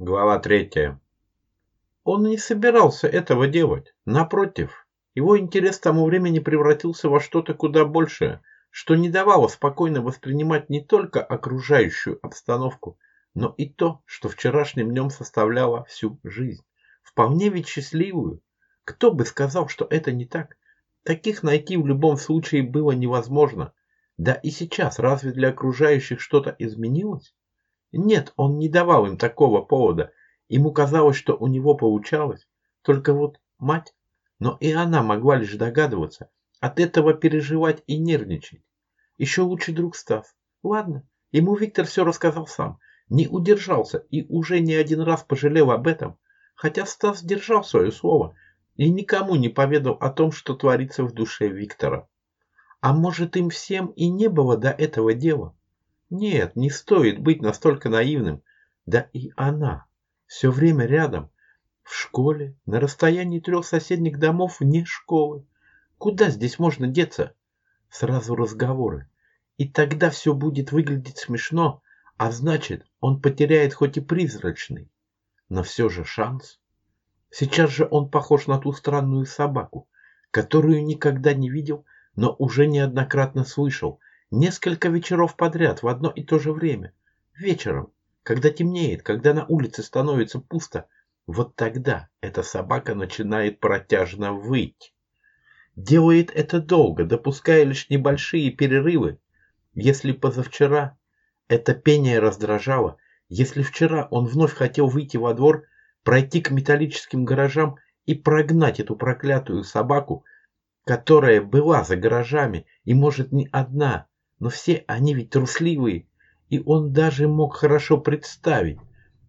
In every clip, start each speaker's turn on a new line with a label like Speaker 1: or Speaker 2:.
Speaker 1: Глава третья. Он не собирался этого делать. Напротив, его интерес к тому времени превратился во что-то куда большее, что не давало спокойно воспринимать не только окружающую обстановку, но и то, что вчерашним днем составляло всю жизнь. Вполне ведь счастливую. Кто бы сказал, что это не так? Таких найти в любом случае было невозможно. Да и сейчас разве для окружающих что-то изменилось? Нет, он не давал им такого повода. Ему казалось, что у него получалось. Только вот мать, но и она могла лишь догадываться, от этого переживать и нервничать. Еще лучший друг Стас. Ладно, ему Виктор все рассказал сам. Не удержался и уже не один раз пожалел об этом. Хотя Стас держал свое слово и никому не поведал о том, что творится в душе Виктора. А может им всем и не было до этого дела? Нет, не стоит быть настолько наивным. Да и она. Все время рядом. В школе, на расстоянии трех соседних домов вне школы. Куда здесь можно деться? Сразу разговоры. И тогда все будет выглядеть смешно, а значит, он потеряет хоть и призрачный, но все же шанс. Сейчас же он похож на ту странную собаку, которую никогда не видел, но уже неоднократно слышал, Несколько вечеров подряд в одно и то же время. Вечером, когда темнеет, когда на улице становится пусто, вот тогда эта собака начинает протяжно выть. Делает это долго, допуская лишь небольшие перерывы. Если позавчера это пение раздражало, если вчера он вновь хотел выйти во двор, пройти к металлическим гаражам и прогнать эту проклятую собаку, которая была за гаражами и, может, не одна, но все они ведь трусливые, и он даже мог хорошо представить,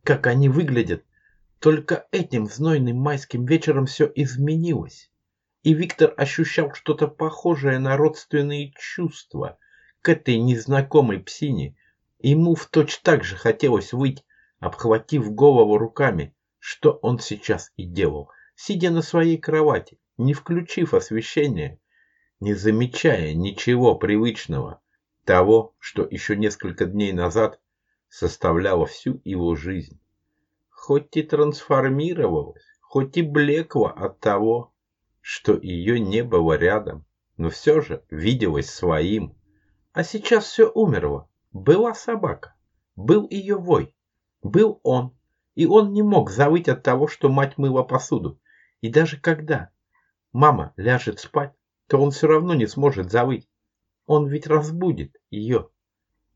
Speaker 1: как они выглядят. Только этим знойным майским вечером все изменилось. И Виктор ощущал что-то похожее на родственные чувства к этой незнакомой псине. Ему в точь так же хотелось выйти, обхватив голову руками, что он сейчас и делал, сидя на своей кровати, не включив освещение, не замечая ничего привычного, того, что еще несколько дней назад составляло всю его жизнь. Хоть и трансформировалась, хоть и блекла от того, что ее не было рядом, но все же виделась своим. А сейчас все умерло. Была собака, был ее вой, был он, и он не мог завыть от того, что мать мыла посуду. И даже когда мама ляжет спать, то он все равно не сможет завыть. Он ведь разбудит ее.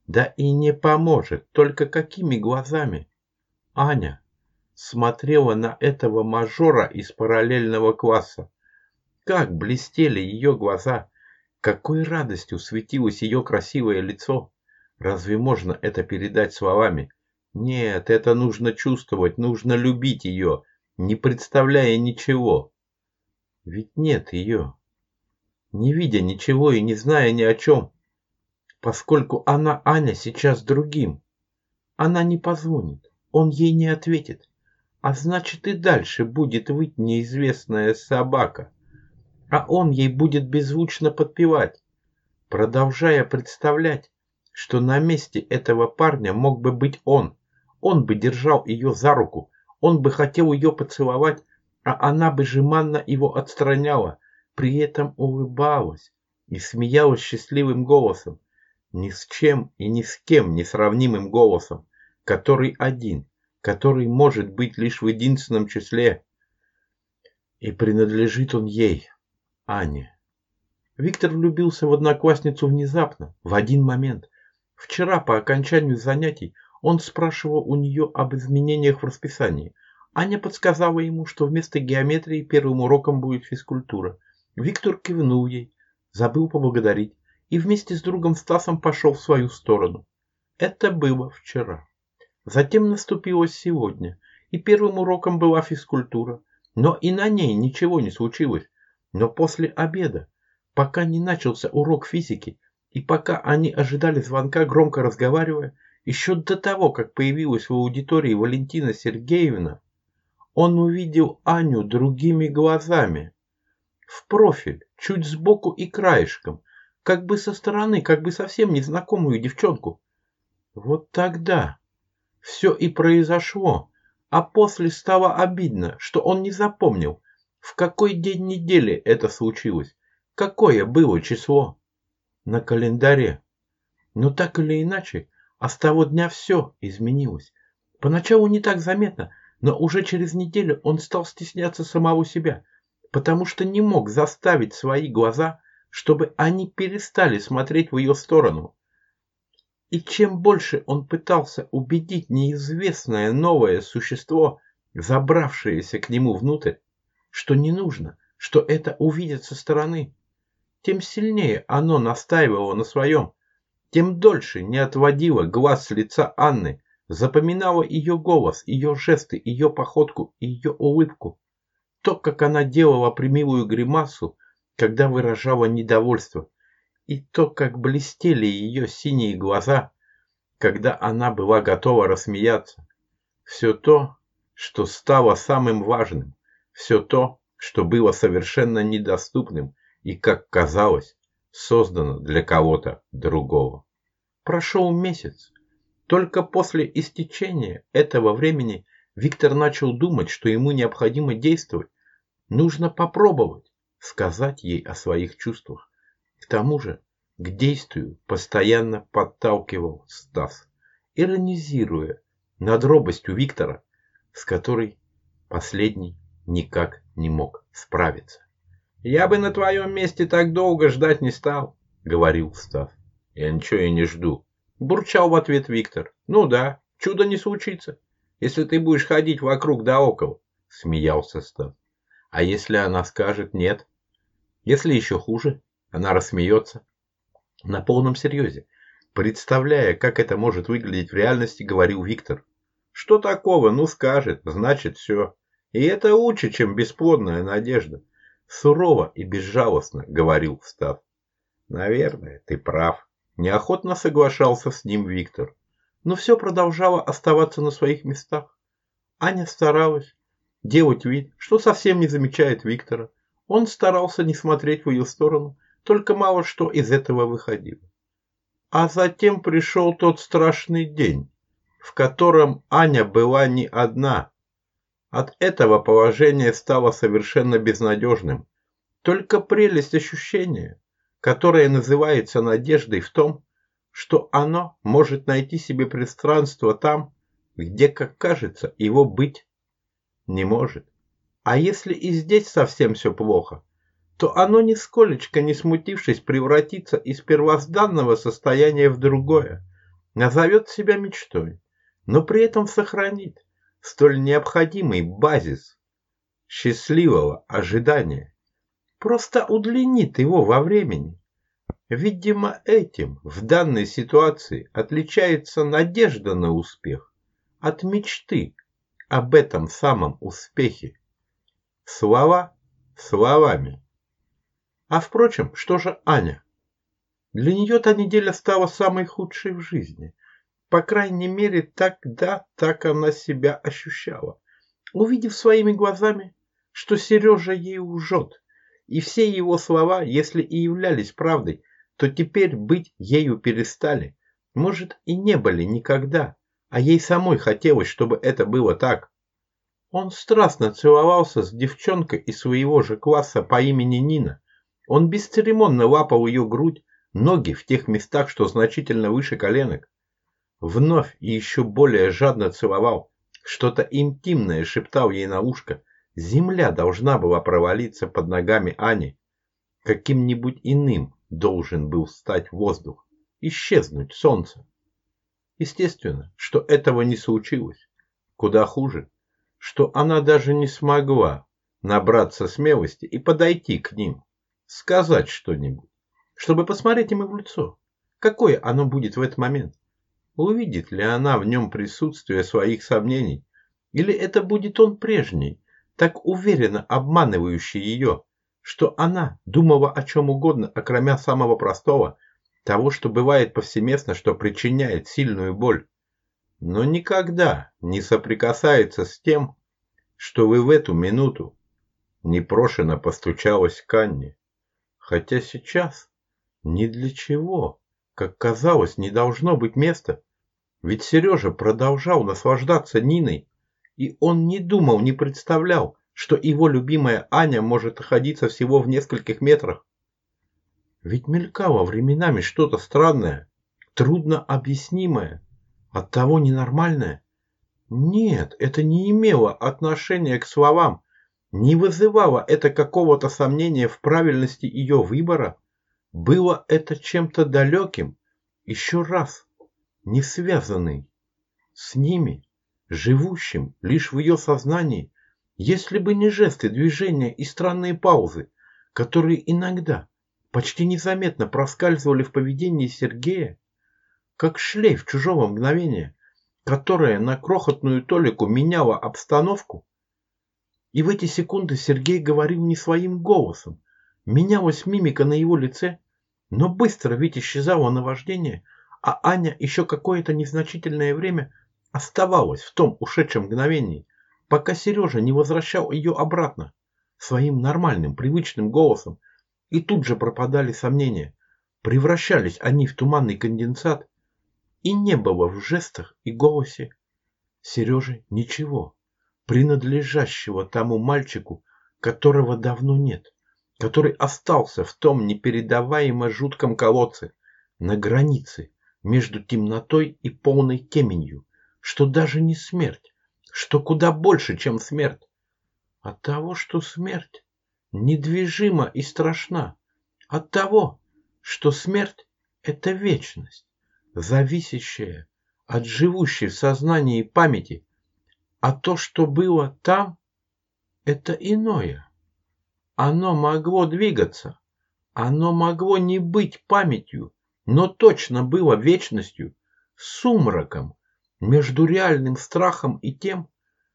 Speaker 1: Да и не поможет, только какими глазами? Аня смотрела на этого мажора из параллельного класса. Как блестели ее глаза, какой радостью светилось ее красивое лицо. Разве можно это передать словами? Нет, это нужно чувствовать, нужно любить ее, не представляя ничего. Ведь нет ее не видя ничего и не зная ни о чем, поскольку она, Аня, сейчас другим. Она не позвонит, он ей не ответит, а значит и дальше будет выть неизвестная собака, а он ей будет беззвучно подпевать, продолжая представлять, что на месте этого парня мог бы быть он. Он бы держал ее за руку, он бы хотел ее поцеловать, а она бы жеманно его отстраняла, при этом улыбалась и смеялась счастливым голосом, ни с чем и ни с кем не сравнимым голосом, который один, который может быть лишь в единственном числе. И принадлежит он ей, Ане. Виктор влюбился в одноклассницу внезапно, в один момент. Вчера по окончанию занятий он спрашивал у нее об изменениях в расписании. Аня подсказала ему, что вместо геометрии первым уроком будет физкультура – Виктор кивнул ей, забыл поблагодарить и вместе с другом Стасом пошел в свою сторону. Это было вчера. Затем наступило сегодня, и первым уроком была физкультура, но и на ней ничего не случилось. Но после обеда, пока не начался урок физики, и пока они ожидали звонка, громко разговаривая, еще до того, как появилась в аудитории Валентина Сергеевна, он увидел Аню другими глазами в профиль, чуть сбоку и краешком, как бы со стороны, как бы совсем незнакомую девчонку. Вот тогда все и произошло. А после стало обидно, что он не запомнил, в какой день недели это случилось, какое было число на календаре. Но так или иначе, а с того дня все изменилось. Поначалу не так заметно, но уже через неделю он стал стесняться самого себя, потому что не мог заставить свои глаза, чтобы они перестали смотреть в ее сторону. И чем больше он пытался убедить неизвестное новое существо, забравшееся к нему внутрь, что не нужно, что это увидят со стороны, тем сильнее оно настаивало на своем, тем дольше не отводило глаз с лица Анны, запоминало ее голос, ее жесты, ее походку ее улыбку. То, как она делала примилую гримасу, когда выражала недовольство, и то, как блестели ее синие глаза, когда она была готова рассмеяться. Все то, что стало самым важным, все то, что было совершенно недоступным и, как казалось, создано для кого-то другого. Прошел месяц. Только после истечения этого времени Виктор начал думать, что ему необходимо действовать. Нужно попробовать сказать ей о своих чувствах. К тому же к действию постоянно подталкивал Стас, иронизируя над робостью Виктора, с которой последний никак не мог справиться. «Я бы на твоем месте так долго ждать не стал», — говорил Стас. «Я ничего и не жду», — бурчал в ответ Виктор. «Ну да, чудо не случится, если ты будешь ходить вокруг да около», — смеялся Стас. «А если она скажет нет?» Если еще хуже, она рассмеется. На полном серьезе, представляя, как это может выглядеть в реальности, говорил Виктор. Что такого? Ну скажет, значит все. И это лучше, чем бесплодная надежда. Сурово и безжалостно, говорил Став. Наверное, ты прав. Неохотно соглашался с ним Виктор. Но все продолжало оставаться на своих местах. Аня старалась делать вид, что совсем не замечает Виктора, он старался не смотреть в ее сторону, только мало что из этого выходило. А затем пришел тот страшный день, в котором Аня была не одна. От этого положение стало совершенно безнадежным. Только прелесть ощущения, которое называется надеждой в том, что оно может найти себе пространство там, где, как кажется, его быть не может. А если и здесь совсем все плохо, то оно нисколечко не смутившись превратится из первозданного состояния в другое, назовет себя мечтой, но при этом сохранит столь необходимый базис счастливого ожидания, просто удлинит его во времени. Видимо, этим в данной ситуации отличается надежда на успех от мечты об этом самом успехе. Слова словами. А впрочем, что же Аня? Для нее та неделя стала самой худшей в жизни. По крайней мере, тогда так она себя ощущала. Увидев своими глазами, что Сережа ей лжет, и все его слова, если и являлись правдой, то теперь быть ею перестали. Может, и не были никогда, а ей самой хотелось, чтобы это было так. Он страстно целовался с девчонкой из своего же класса по имени Нина. Он бесцеремонно лапал ее грудь, ноги в тех местах, что значительно выше коленок. Вновь и еще более жадно целовал, что-то интимное шептал ей на ушко. Земля должна была провалиться под ногами Ани. Каким-нибудь иным должен был стать воздух, исчезнуть солнце. Естественно, что этого не случилось. Куда хуже, что она даже не смогла набраться смелости и подойти к ним, сказать что-нибудь, чтобы посмотреть им в лицо. Какое оно будет в этот момент? Увидит ли она в нем присутствие своих сомнений? Или это будет он прежний, так уверенно обманывающий ее, что она думала о чем угодно, окромя самого простого, того, что бывает повсеместно, что причиняет сильную боль но никогда не соприкасается с тем, что вы в эту минуту непрошено постучалась к Анне. Хотя сейчас ни для чего, как казалось, не должно быть места. Ведь Сережа продолжал наслаждаться Ниной, и он не думал, не представлял, что его любимая Аня может находиться всего в нескольких метрах. Ведь мелькало временами что-то странное, трудно объяснимое, оттого ненормальное. Нет, это не имело отношения к словам, не вызывало это какого-то сомнения в правильности ее выбора. Было это чем-то далеким, еще раз, не связанный с ними, живущим лишь в ее сознании, если бы не жесты, движения и странные паузы, которые иногда почти незаметно проскальзывали в поведении Сергея, как шлейф чужого мгновения, которое на крохотную толику меняло обстановку. И в эти секунды Сергей говорил не своим голосом. Менялась мимика на его лице, но быстро ведь исчезало наваждение, а Аня еще какое-то незначительное время оставалась в том ушедшем мгновении, пока Сережа не возвращал ее обратно своим нормальным, привычным голосом, и тут же пропадали сомнения. Превращались они в туманный конденсат, и не было в жестах и голосе Сережи ничего, принадлежащего тому мальчику, которого давно нет, который остался в том непередаваемо жутком колодце, на границе между темнотой и полной теменью, что даже не смерть, что куда больше, чем смерть. От того, что смерть недвижима и страшна, от того, что смерть – это вечность зависящее от живущей в сознании памяти, а то, что было там, это иное. Оно могло двигаться, оно могло не быть памятью, но точно было вечностью, сумраком между реальным страхом и тем,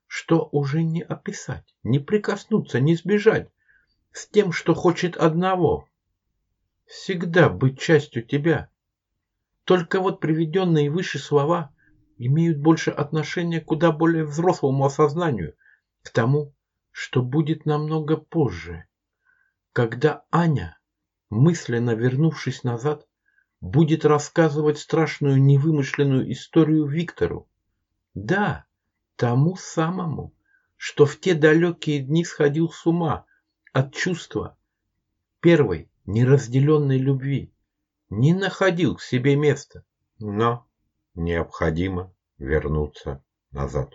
Speaker 1: что уже не описать, не прикоснуться, не сбежать, с тем, что хочет одного – всегда быть частью тебя, только вот приведенные выше слова имеют больше отношения к куда более взрослому осознанию, к тому, что будет намного позже, когда Аня, мысленно вернувшись назад, будет рассказывать страшную невымышленную историю Виктору. Да, тому самому, что в те далекие дни сходил с ума от чувства первой неразделенной любви не находил к себе места, но необходимо вернуться назад.